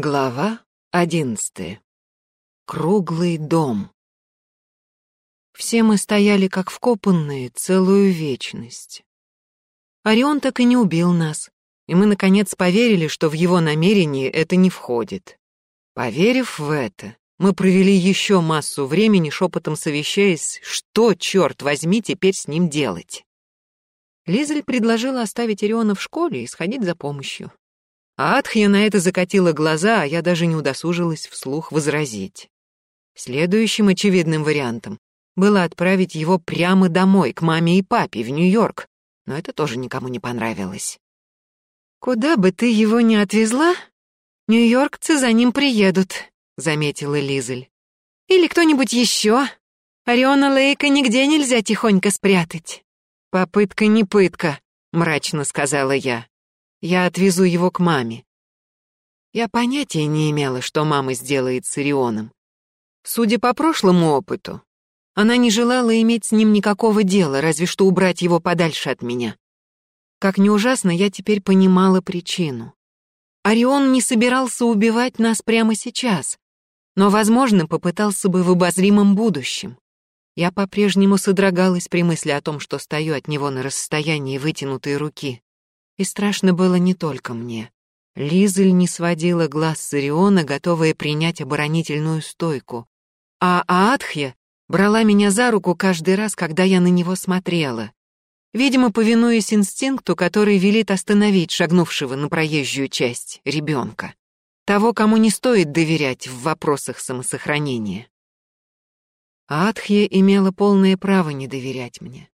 Глава одиннадцатая. Круглый дом. Все мы стояли как вкопанные целую вечность. Орион так и не убил нас, и мы, наконец, поверили, что в его намерении это не входит. Поверив в это, мы провели еще массу времени, шепотом совещаясь, что, черт возьми, теперь с ним делать. Лизель предложила оставить Ориона в школе и сходить за помощью. А Атхья на это закатила глаза, а я даже не удосужилась вслух возразить. Следующим очевидным вариантом было отправить его прямо домой, к маме и папе, в Нью-Йорк, но это тоже никому не понравилось. «Куда бы ты его ни отвезла, нью-йоркцы за ним приедут», — заметила Лизель. «Или кто-нибудь еще. Ориона Лейка нигде нельзя тихонько спрятать». «Попытка не пытка», — мрачно сказала я. Я отвезу его к маме. Я понятия не имела, что мама сделает с Ирионом. Судя по прошлому опыту, она не желала иметь с ним никакого дела, разве что убрать его подальше от меня. Как ни ужасно, я теперь понимала причину. Орион не собирался убивать нас прямо сейчас, но, возможно, попытался бы в обозримом будущем. Я по-прежнему содрогалась при мысли о том, что стою от него на расстоянии вытянутой руки. И страшно было не только мне. Лизель не сводила глаз с Ириона, готовая принять оборонительную стойку. А Аатхья брала меня за руку каждый раз, когда я на него смотрела. Видимо, повинуясь инстинкту, который велит остановить шагнувшего на проезжую часть ребенка. Того, кому не стоит доверять в вопросах самосохранения. Аатхья имела полное право не доверять мне.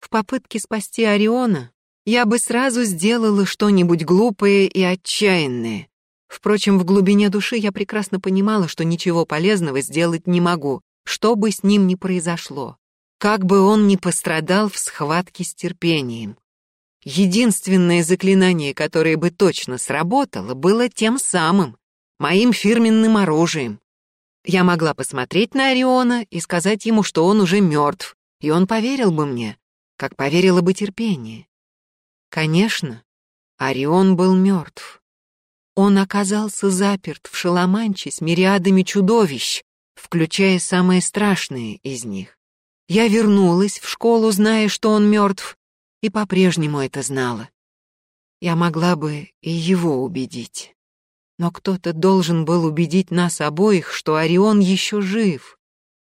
В попытке спасти Ориона я бы сразу сделала что-нибудь глупое и отчаянное. Впрочем, в глубине души я прекрасно понимала, что ничего полезного сделать не могу, что бы с ним ни произошло, как бы он ни пострадал в схватке с терпением. Единственное заклинание, которое бы точно сработало, было тем самым, моим фирменным оружием. Я могла посмотреть на Ориона и сказать ему, что он уже мертв, и он поверил бы мне, как поверило бы терпение. Конечно, Орион был мертв. Он оказался заперт в шаломанче с мириадами чудовищ, включая самые страшные из них. Я вернулась в школу, зная, что он мертв, и по-прежнему это знала. Я могла бы и его убедить. Но кто-то должен был убедить нас обоих, что Орион еще жив,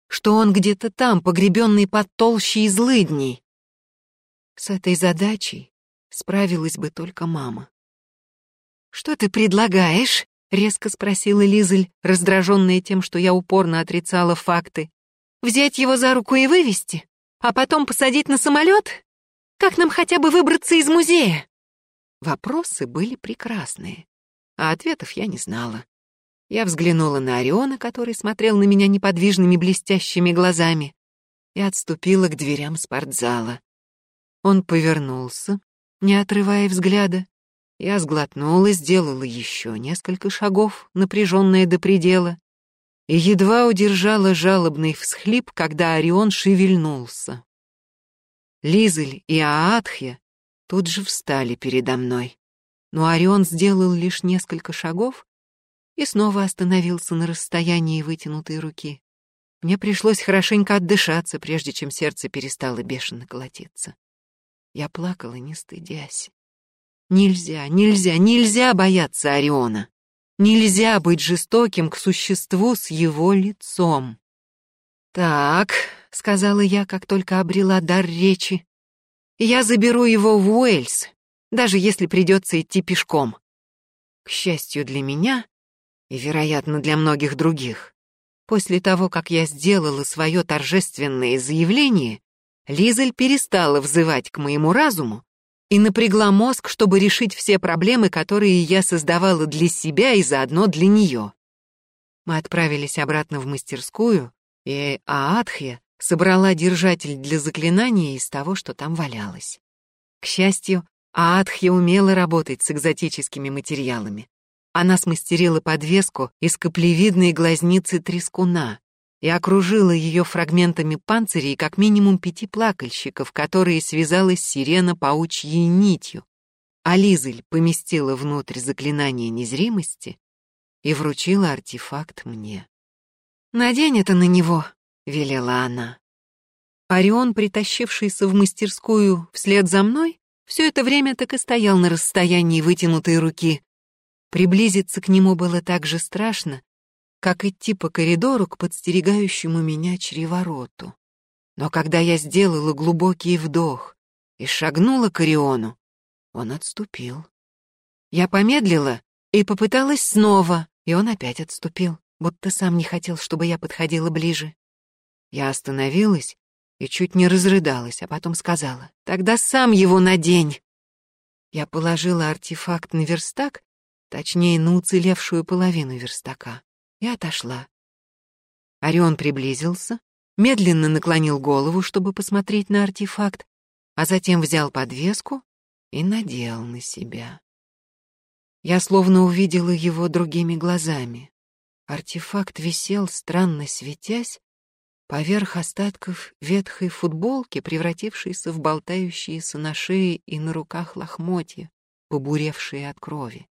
что он где-то там, погребенный под толщей злыдней. С этой задачей Справилась бы только мама. «Что ты предлагаешь?» — резко спросила Лизель, раздраженная тем, что я упорно отрицала факты. «Взять его за руку и вывести? А потом посадить на самолет? Как нам хотя бы выбраться из музея?» Вопросы были прекрасные, а ответов я не знала. Я взглянула на Ориона, который смотрел на меня неподвижными блестящими глазами, и отступила к дверям спортзала. Он повернулся, не отрывая взгляда. Я сглотнула, сделала еще несколько шагов, напряженная до предела, и едва удержала жалобный всхлип, когда Орион шевельнулся. Лизель и Аатхья тут же встали передо мной, но Орион сделал лишь несколько шагов и снова остановился на расстоянии вытянутой руки. Мне пришлось хорошенько отдышаться, прежде чем сердце перестало бешено колотиться. Я плакала, не стыдясь. Нельзя, нельзя, нельзя бояться Ориона. Нельзя быть жестоким к существу с его лицом. «Так», — сказала я, как только обрела дар речи, «я заберу его в Уэльс, даже если придется идти пешком. К счастью для меня и, вероятно, для многих других, после того, как я сделала свое торжественное заявление, Лизель перестала взывать к моему разуму и напрягла мозг, чтобы решить все проблемы, которые я создавала для себя и заодно для нее. Мы отправились обратно в мастерскую, и Аатхья собрала держатель для заклинания из того, что там валялось. К счастью, Аатхья умела работать с экзотическими материалами. Она смастерила подвеску из каплевидной глазницы трескуна, и окружила ее фрагментами панцирей как минимум пяти плакальщиков, которые связала сирена паучьей нитью, а Лизель поместила внутрь заклинание незримости и вручила артефакт мне. «Надень это на него», — велела она. Орион, притащившийся в мастерскую вслед за мной, все это время так и стоял на расстоянии вытянутой руки. Приблизиться к нему было так же страшно, как идти по коридору к подстерегающему меня чревороту. Но когда я сделала глубокий вдох и шагнула к Ориону, он отступил. Я помедлила и попыталась снова, и он опять отступил, будто сам не хотел, чтобы я подходила ближе. Я остановилась и чуть не разрыдалась, а потом сказала, «Тогда сам его надень!» Я положила артефакт на верстак, точнее, на уцелевшую половину верстака, и отошла. Орион приблизился, медленно наклонил голову, чтобы посмотреть на артефакт, а затем взял подвеску и надел на себя. Я словно увидела его другими глазами. Артефакт висел, странно светясь, поверх остатков ветхой футболки, превратившейся в болтающиеся на шее и на руках лохмотья, побуревшие от крови.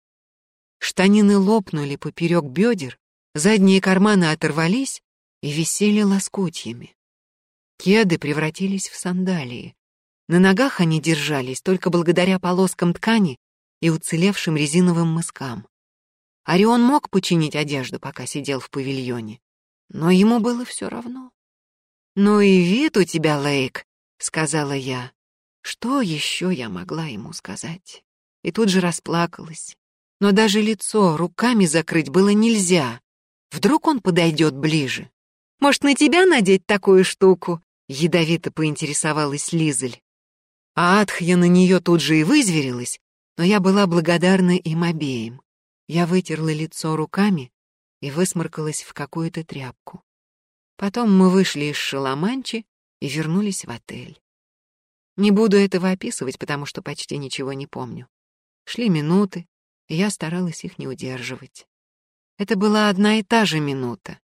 Штанины лопнули поперек бедер, задние карманы оторвались и висели лоскутьями. Кеды превратились в сандалии. На ногах они держались только благодаря полоскам ткани и уцелевшим резиновым мыскам. Орион мог починить одежду, пока сидел в павильоне, но ему было все равно. «Ну и вид у тебя, Лейк», — сказала я. Что еще я могла ему сказать? И тут же расплакалась. Но даже лицо руками закрыть было нельзя. Вдруг он подойдет ближе. «Может, на тебя надеть такую штуку?» — ядовито поинтересовалась Лизель. А Атхья на нее тут же и вызверилась, но я была благодарна им обеим. Я вытерла лицо руками и высморкалась в какую-то тряпку. Потом мы вышли из Шаламанчи и вернулись в отель. Не буду этого описывать, потому что почти ничего не помню. Шли минуты, и я старалась их не удерживать. Это была одна и та же минута.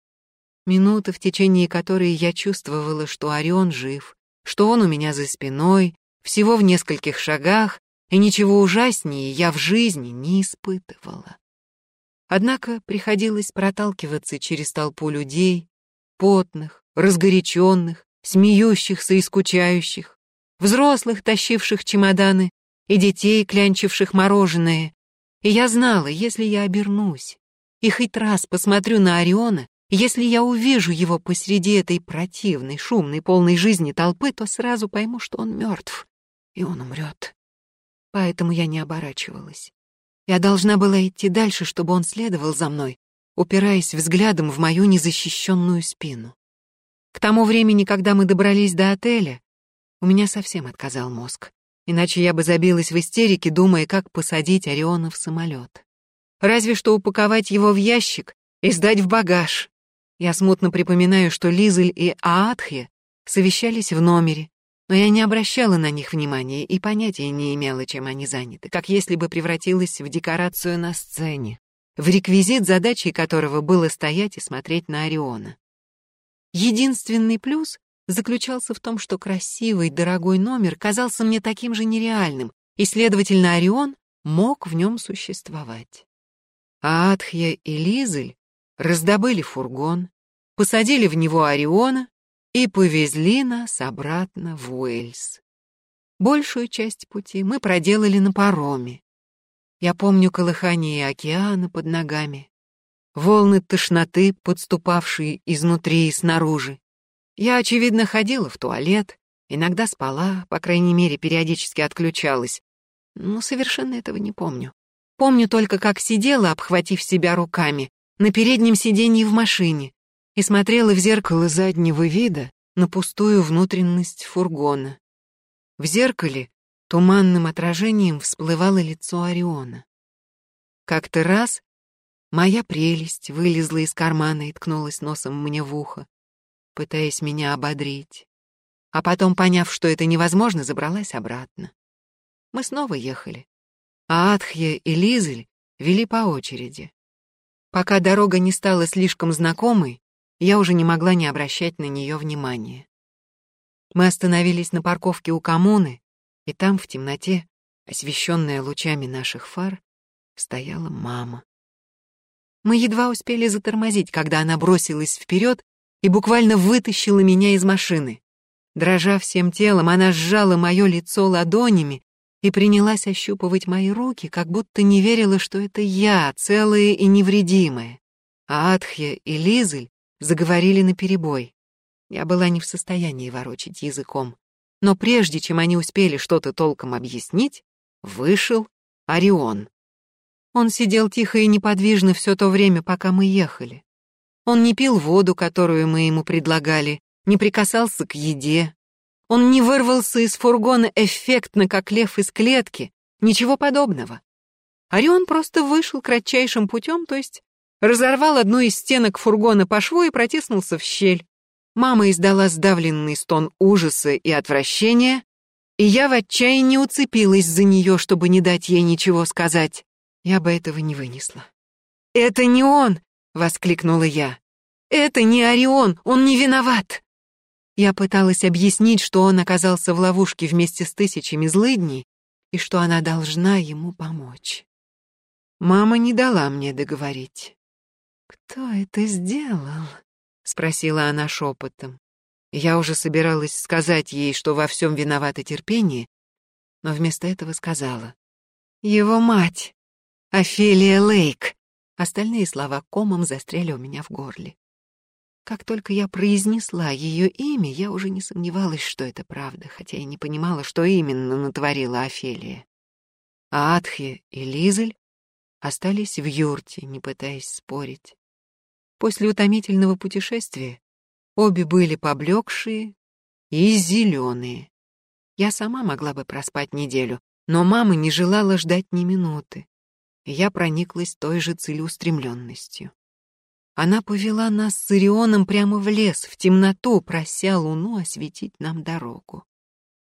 Минута, в течение которой я чувствовала, что Орион жив, что он у меня за спиной, всего в нескольких шагах, и ничего ужаснее я в жизни не испытывала. Однако приходилось проталкиваться через толпу людей, потных, разгоряченных, смеющихся и скучающих, взрослых, тащивших чемоданы, и детей, клянчивших мороженое. И я знала, если я обернусь и хоть раз посмотрю на Ориона, если я увижу его посреди этой противной, шумной, полной жизни толпы, то сразу пойму, что он мертв, и он умрет. Поэтому я не оборачивалась. Я должна была идти дальше, чтобы он следовал за мной, упираясь взглядом в мою незащищенную спину. К тому времени, когда мы добрались до отеля, у меня совсем отказал мозг. Иначе я бы забилась в истерике, думая, как посадить Ориона в самолет. Разве что упаковать его в ящик и сдать в багаж. Я смутно припоминаю, что Лизель и Аатхе совещались в номере, но я не обращала на них внимания и понятия не имела, чем они заняты, как если бы превратилась в декорацию на сцене в реквизит, задачей которого было стоять и смотреть на Ориона. Единственный плюс заключался в том, что красивый, дорогой номер казался мне таким же нереальным, и, следовательно, Орион мог в нем существовать. А Атхья и Лизель раздобыли фургон, посадили в него Ориона и повезли нас обратно в Уэльс. Большую часть пути мы проделали на пароме, я помню колыхание океана под ногами, волны тошноты, подступавшие изнутри и снаружи. Я, очевидно, ходила в туалет, иногда спала, по крайней мере, периодически отключалась. Но совершенно этого не помню. Помню только, как сидела, обхватив себя руками, на переднем сиденье в машине и смотрела в зеркало заднего вида на пустую внутренность фургона. В зеркале Туманным отражением всплывало лицо Ориона. Как-то раз моя прелесть вылезла из кармана и ткнулась носом мне в ухо, пытаясь меня ободрить. А потом, поняв, что это невозможно, забралась обратно. Мы снова ехали, а Атхья и Лизель вели по очереди. Пока дорога не стала слишком знакомой, я уже не могла не обращать на нее внимания. Мы остановились на парковке у коммуны, и там, в темноте, освещенная лучами наших фар, стояла мама. Мы едва успели затормозить, когда она бросилась вперед и буквально вытащила меня из машины. Дрожа всем телом, она сжала мое лицо ладонями и принялась ощупывать мои руки, как будто не верила, что это я, целая и невредимая. А Адхья и Лизель заговорили наперебой. Я была не в состоянии ворочить языком. Но прежде чем они успели что-то толком объяснить, вышел Орион. Он сидел тихо и неподвижно все то время, пока мы ехали. Он не пил воду, которую мы ему предлагали, не прикасался к еде. Он не вырвался из фургона эффектно, как лев из клетки. Ничего подобного. Орион просто вышел кратчайшим путем, то есть разорвал одну из стенок фургона по шву и протиснулся в щель. Мама издала сдавленный стон ужаса и отвращения, и я в отчаянии уцепилась за нее, чтобы не дать ей ничего сказать. Я бы этого не вынесла. «Это не он!» — воскликнула я. «Это не Орион, он не виноват!» Я пыталась объяснить, что он оказался в ловушке вместе с тысячами злыдней и что она должна ему помочь. Мама не дала мне договорить. «Кто это сделал?» — спросила она шепотом. Я уже собиралась сказать ей, что во всем виновато терпение, но вместо этого сказала. «Его мать! Офелия Лейк!» Остальные слова комом застряли у меня в горле. Как только я произнесла ее имя, я уже не сомневалась, что это правда, хотя и не понимала, что именно натворила Офелия. А Атхи и Лизель остались в юрте, не пытаясь спорить. После утомительного путешествия обе были поблекшие и зеленые. Я сама могла бы проспать неделю, но мама не желала ждать ни минуты. Я прониклась той же целеустремленностью. Она повела нас с Ирионом прямо в лес, в темноту, прося луну осветить нам дорогу.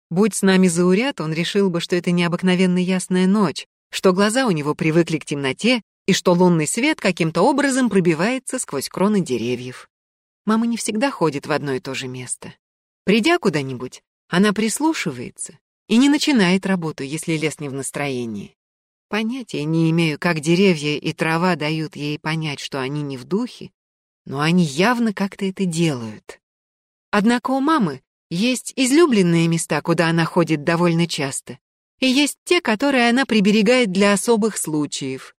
Будь с нами зауряд, он решил бы, что это необыкновенно ясная ночь, что глаза у него привыкли к темноте и что лунный свет каким-то образом пробивается сквозь кроны деревьев. Мама не всегда ходит в одно и то же место. Придя куда-нибудь, она прислушивается и не начинает работу, если лес не в настроении. Понятия не имею, как деревья и трава дают ей понять, что они не в духе, но они явно как-то это делают. Однако у мамы есть излюбленные места, куда она ходит довольно часто, и есть те, которые она приберегает для особых случаев.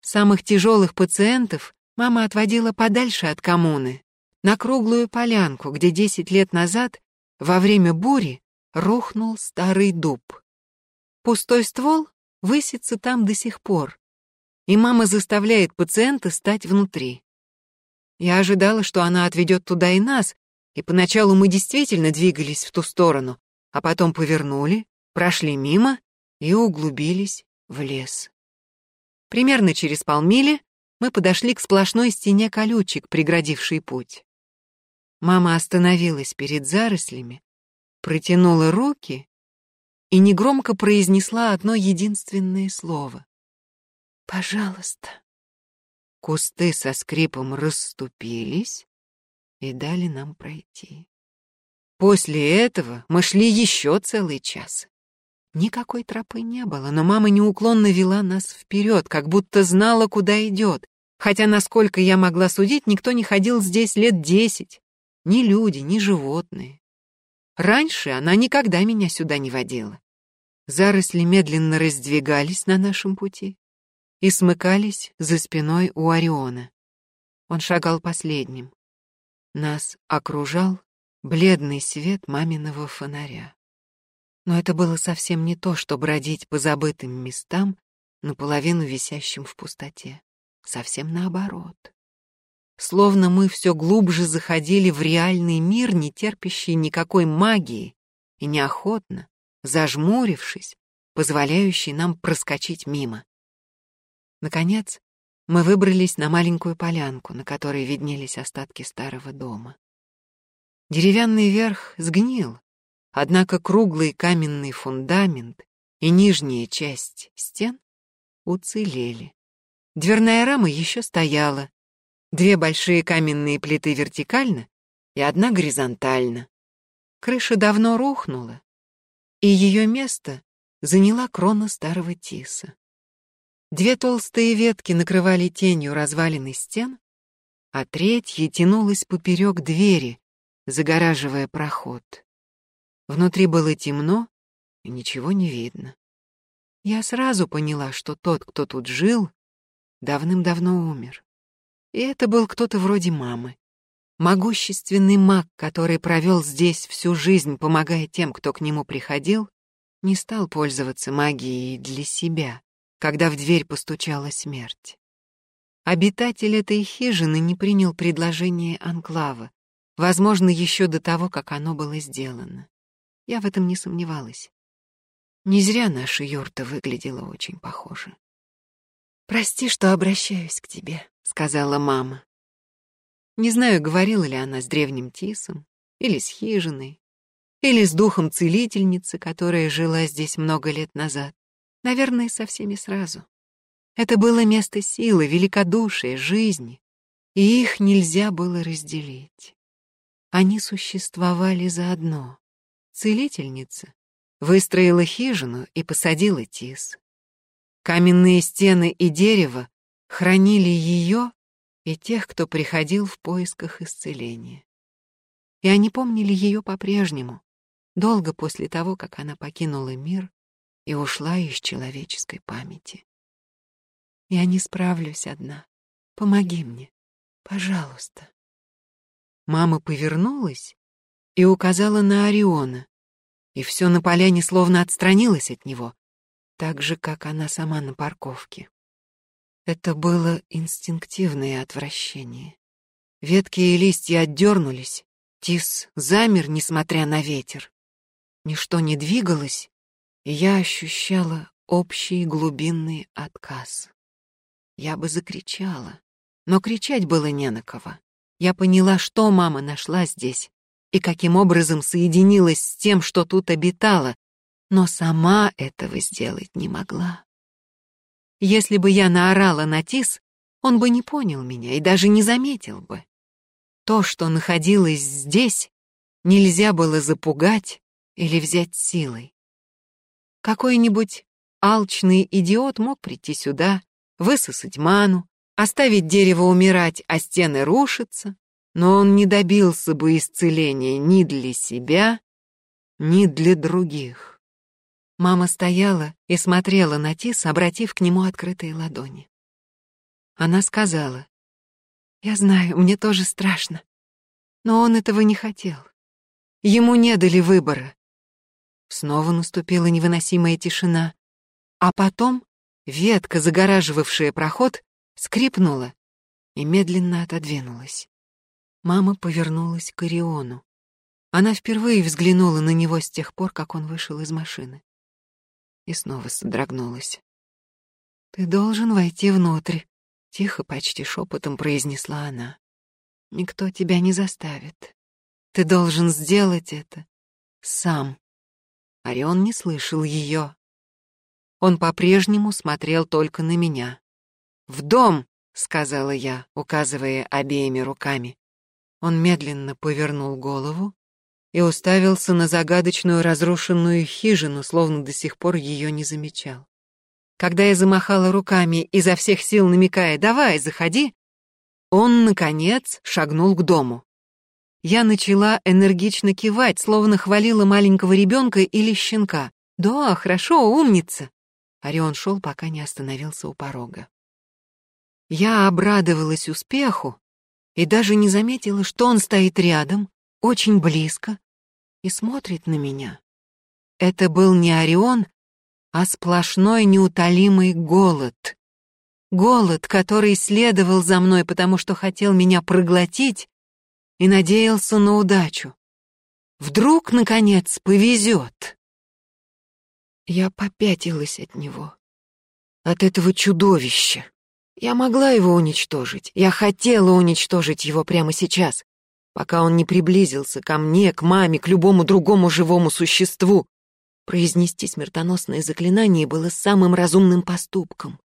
Самых тяжелых пациентов мама отводила подальше от коммуны, на круглую полянку, где десять лет назад, во время бури, рухнул старый дуб. Пустой ствол высится там до сих пор, и мама заставляет пациента стать внутри. Я ожидала, что она отведет туда и нас, и поначалу мы действительно двигались в ту сторону, а потом повернули, прошли мимо и углубились в лес. Примерно через полмили мы подошли к сплошной стене колючек, преградившей путь. Мама остановилась перед зарослями, протянула руки и негромко произнесла одно единственное слово. «Пожалуйста». Кусты со скрипом расступились и дали нам пройти. После этого мы шли еще целый час. Никакой тропы не было, но мама неуклонно вела нас вперед, как будто знала, куда идет. Хотя, насколько я могла судить, никто не ходил здесь лет десять. Ни люди, ни животные. Раньше она никогда меня сюда не водила. Заросли медленно раздвигались на нашем пути и смыкались за спиной у Ориона. Он шагал последним. Нас окружал бледный свет маминого фонаря. Но это было совсем не то, что бродить по забытым местам, наполовину висящим в пустоте. Совсем наоборот словно мы все глубже заходили в реальный мир, не терпящий никакой магии, и неохотно, зажмурившись, позволяющий нам проскочить мимо. Наконец, мы выбрались на маленькую полянку, на которой виднелись остатки старого дома. Деревянный верх сгнил, однако круглый каменный фундамент и нижняя часть стен уцелели. Дверная рама еще стояла, Две большие каменные плиты вертикально и одна горизонтально. Крыша давно рухнула, и ее место заняла крона старого тиса. Две толстые ветки накрывали тенью развалины стен, а третья тянулась поперек двери, загораживая проход. Внутри было темно, и ничего не видно. Я сразу поняла, что тот, кто тут жил, давным-давно умер. И это был кто-то вроде мамы. Могущественный маг, который провел здесь всю жизнь, помогая тем, кто к нему приходил, не стал пользоваться магией для себя, когда в дверь постучала смерть. Обитатель этой хижины не принял предложение Анклава, возможно, еще до того, как оно было сделано. Я в этом не сомневалась. Не зря наша юрта выглядела очень похоже. «Прости, что обращаюсь к тебе», — сказала мама. Не знаю, говорила ли она с древним Тисом, или с хижиной, или с духом целительницы, которая жила здесь много лет назад. Наверное, со всеми сразу. Это было место силы, великодушия, жизни, и их нельзя было разделить. Они существовали заодно. Целительница выстроила хижину и посадила тис. Каменные стены и дерево хранили ее и тех, кто приходил в поисках исцеления. И они помнили ее по-прежнему, долго после того, как она покинула мир и ушла из человеческой памяти. Я не справлюсь одна. Помоги мне, пожалуйста. Мама повернулась и указала на Ориона, и все на поляне словно отстранилось от него, так же, как она сама на парковке. Это было инстинктивное отвращение. Ветки и листья отдернулись, Тис замер, несмотря на ветер. Ничто не двигалось, и я ощущала общий глубинный отказ. Я бы закричала, но кричать было не на кого. Я поняла, что мама нашла здесь и каким образом соединилась с тем, что тут обитала, но сама этого сделать не могла. Если бы я наорала на Тис, он бы не понял меня и даже не заметил бы. То, что находилось здесь, нельзя было запугать или взять силой. Какой-нибудь алчный идиот мог прийти сюда, высосать ману, оставить дерево умирать, а стены рушиться, но он не добился бы исцеления ни для себя, ни для других. Мама стояла и смотрела на Тис, обратив к нему открытые ладони. Она сказала, «Я знаю, мне тоже страшно, но он этого не хотел. Ему не дали выбора». Снова наступила невыносимая тишина, а потом ветка, загораживавшая проход, скрипнула и медленно отодвинулась. Мама повернулась к Ориону. Она впервые взглянула на него с тех пор, как он вышел из машины и снова содрогнулась. «Ты должен войти внутрь», — тихо, почти шепотом произнесла она. «Никто тебя не заставит. Ты должен сделать это сам». Орион не слышал ее. Он по-прежнему смотрел только на меня. «В дом!» — сказала я, указывая обеими руками. Он медленно повернул голову, и уставился на загадочную разрушенную хижину, словно до сих пор ее не замечал. Когда я замахала руками, изо всех сил намекая «давай, заходи», он, наконец, шагнул к дому. Я начала энергично кивать, словно хвалила маленького ребенка или щенка. «Да, хорошо, умница!» Орион шел, пока не остановился у порога. Я обрадовалась успеху и даже не заметила, что он стоит рядом, очень близко и смотрит на меня. Это был не Орион, а сплошной неутолимый голод. Голод, который следовал за мной, потому что хотел меня проглотить и надеялся на удачу. Вдруг, наконец, повезет. Я попятилась от него, от этого чудовища. Я могла его уничтожить, я хотела уничтожить его прямо сейчас, пока он не приблизился ко мне, к маме, к любому другому живому существу. Произнести смертоносное заклинание было самым разумным поступком.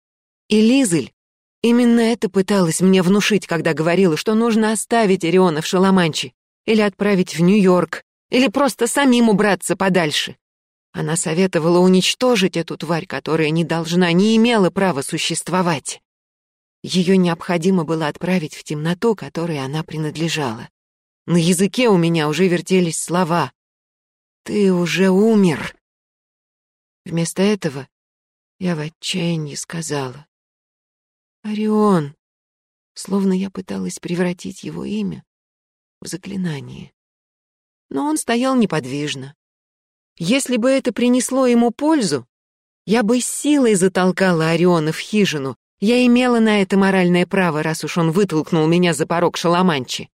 И Лизель именно это пыталась мне внушить, когда говорила, что нужно оставить Ориона в Шаламанче или отправить в Нью-Йорк, или просто самим убраться подальше. Она советовала уничтожить эту тварь, которая не должна, не имела права существовать. Ее необходимо было отправить в темноту, которой она принадлежала. На языке у меня уже вертелись слова. «Ты уже умер!» Вместо этого я в отчаянии сказала. «Орион!» Словно я пыталась превратить его имя в заклинание. Но он стоял неподвижно. Если бы это принесло ему пользу, я бы силой затолкала Ориона в хижину. Я имела на это моральное право, раз уж он вытолкнул меня за порог Шаламанчи.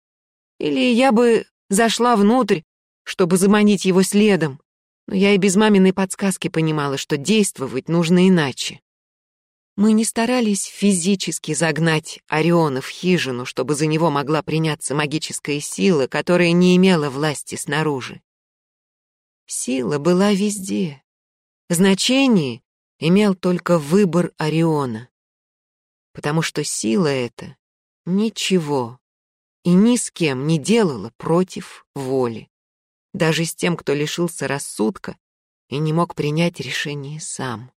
Или я бы зашла внутрь, чтобы заманить его следом. Но я и без маминой подсказки понимала, что действовать нужно иначе. Мы не старались физически загнать Ориона в хижину, чтобы за него могла приняться магическая сила, которая не имела власти снаружи. Сила была везде. Значение имел только выбор Ориона. Потому что сила эта ничего и ни с кем не делала против воли. Даже с тем, кто лишился рассудка и не мог принять решение сам.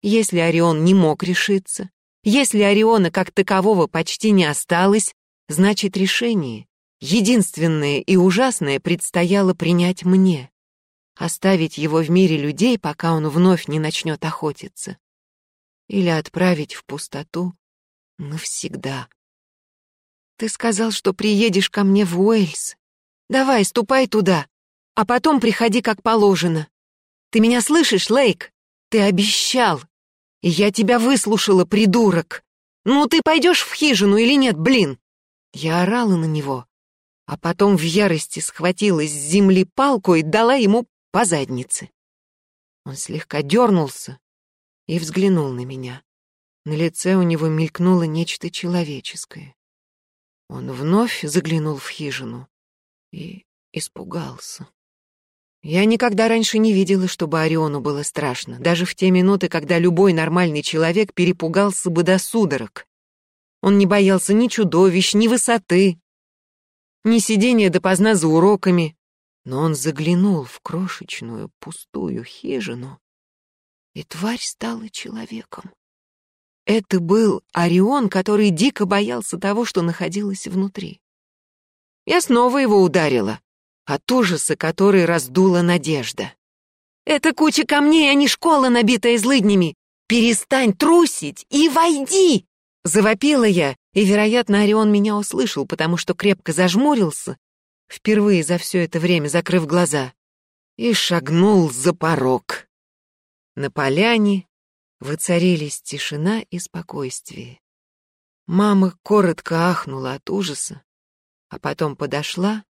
Если Орион не мог решиться, если Ориона как такового почти не осталось, значит решение, единственное и ужасное, предстояло принять мне оставить его в мире людей, пока он вновь не начнет охотиться, или отправить в пустоту навсегда. Ты сказал, что приедешь ко мне в Уэльс. Давай, ступай туда, а потом приходи как положено. Ты меня слышишь, Лейк? Ты обещал. Я тебя выслушала, придурок. Ну, ты пойдешь в хижину или нет, блин? Я орала на него, а потом в ярости схватила с земли палку и дала ему по заднице. Он слегка дернулся и взглянул на меня. На лице у него мелькнуло нечто человеческое. Он вновь заглянул в хижину и испугался. Я никогда раньше не видела, чтобы Ориону было страшно, даже в те минуты, когда любой нормальный человек перепугался бы до судорог. Он не боялся ни чудовищ, ни высоты, ни сидения допоздна за уроками, но он заглянул в крошечную пустую хижину, и тварь стала человеком. Это был Орион, который дико боялся того, что находилось внутри. Я снова его ударила, от ужаса, который раздула надежда. «Это куча камней, а не школа, набитая злыднями! Перестань трусить и войди!» Завопила я, и, вероятно, Орион меня услышал, потому что крепко зажмурился впервые за все это время закрыв глаза, и шагнул за порог. На поляне воцарились тишина и спокойствие. Мама коротко ахнула от ужаса, а потом подошла,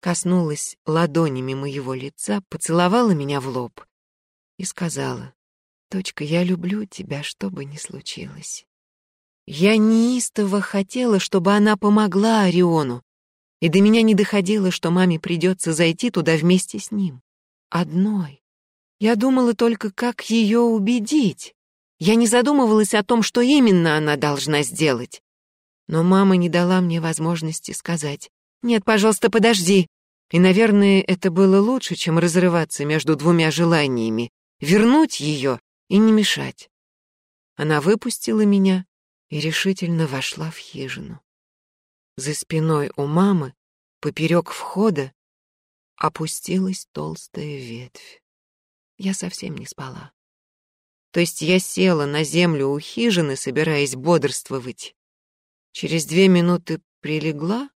коснулась ладонями моего лица, поцеловала меня в лоб и сказала, «Точка, я люблю тебя, что бы ни случилось». Я неистово хотела, чтобы она помогла Ориону, и до меня не доходило, что маме придется зайти туда вместе с ним. Одной. Я думала только, как ее убедить. Я не задумывалась о том, что именно она должна сделать. Но мама не дала мне возможности сказать «Нет, пожалуйста, подожди». И, наверное, это было лучше, чем разрываться между двумя желаниями, вернуть ее и не мешать. Она выпустила меня и решительно вошла в хижину. За спиной у мамы, поперек входа, опустилась толстая ветвь. Я совсем не спала. То есть я села на землю у хижины, собираясь бодрствовать. Через две минуты прилегла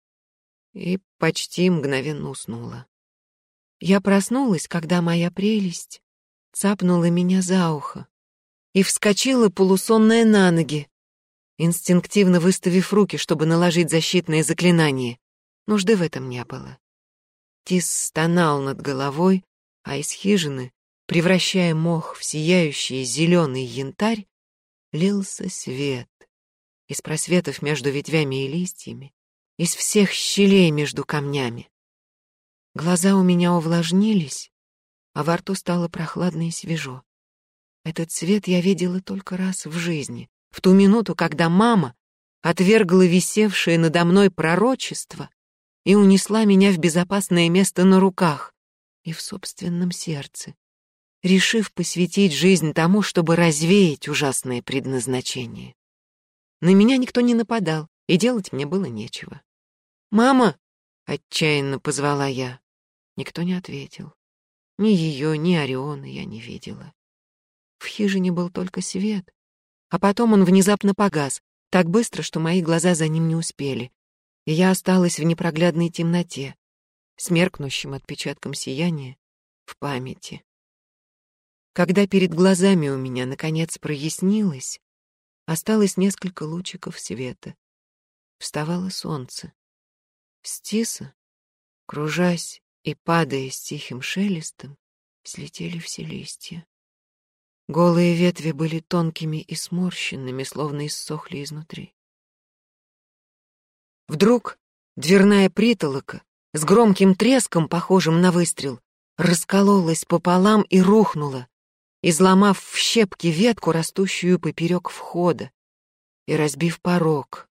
и почти мгновенно уснула. Я проснулась, когда моя прелесть цапнула меня за ухо и вскочила полусонная на ноги инстинктивно выставив руки, чтобы наложить защитное заклинание. Нужды в этом не было. Тис стонал над головой, а из хижины, превращая мох в сияющий зеленый янтарь, лился свет. Из просветов между ветвями и листьями, из всех щелей между камнями. Глаза у меня увлажнились, а во рту стало прохладно и свежо. Этот свет я видела только раз в жизни, в ту минуту, когда мама отвергла висевшее надо мной пророчество и унесла меня в безопасное место на руках и в собственном сердце. Решив посвятить жизнь тому, чтобы развеять ужасное предназначение. На меня никто не нападал, и делать мне было нечего. «Мама!» — отчаянно позвала я. Никто не ответил. Ни ее, ни Ориона я не видела. В хижине был только свет, а потом он внезапно погас, так быстро, что мои глаза за ним не успели, и я осталась в непроглядной темноте, с меркнущим отпечатком сияния в памяти. Когда перед глазами у меня, наконец, прояснилось, осталось несколько лучиков света. Вставало солнце. Стиса, кружась и, падая с тихим шелестом, слетели все листья. Голые ветви были тонкими и сморщенными, словно иссохли изнутри. Вдруг дверная притолока с громким треском, похожим на выстрел, раскололась пополам и рухнула, изломав в щепки ветку, растущую поперек входа, и разбив порог.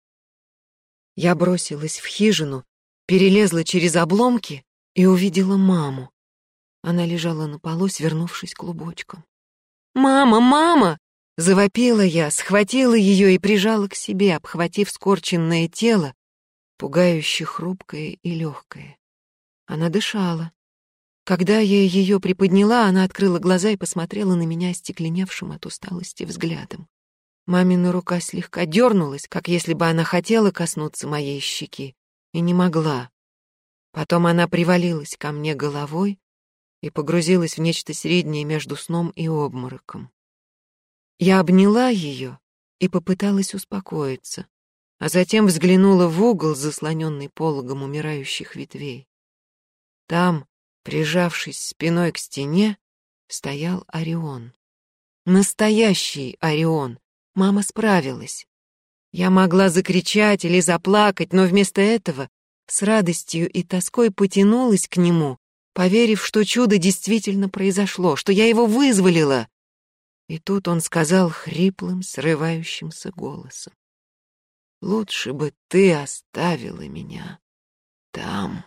Я бросилась в хижину, перелезла через обломки и увидела маму. Она лежала на полу, свернувшись клубочком. «Мама, мама!» — завопила я, схватила ее и прижала к себе, обхватив скорченное тело, пугающе хрупкое и легкое. Она дышала. Когда я ее приподняла, она открыла глаза и посмотрела на меня остекленевшим от усталости взглядом. Мамина рука слегка дернулась, как если бы она хотела коснуться моей щеки, и не могла. Потом она привалилась ко мне головой и погрузилась в нечто среднее между сном и обмороком. Я обняла ее и попыталась успокоиться, а затем взглянула в угол, заслоненный пологом умирающих ветвей. Там, прижавшись спиной к стене, стоял Орион. Настоящий Орион. Мама справилась. Я могла закричать или заплакать, но вместо этого с радостью и тоской потянулась к нему, поверив, что чудо действительно произошло, что я его вызволила. И тут он сказал хриплым, срывающимся голосом. «Лучше бы ты оставила меня там».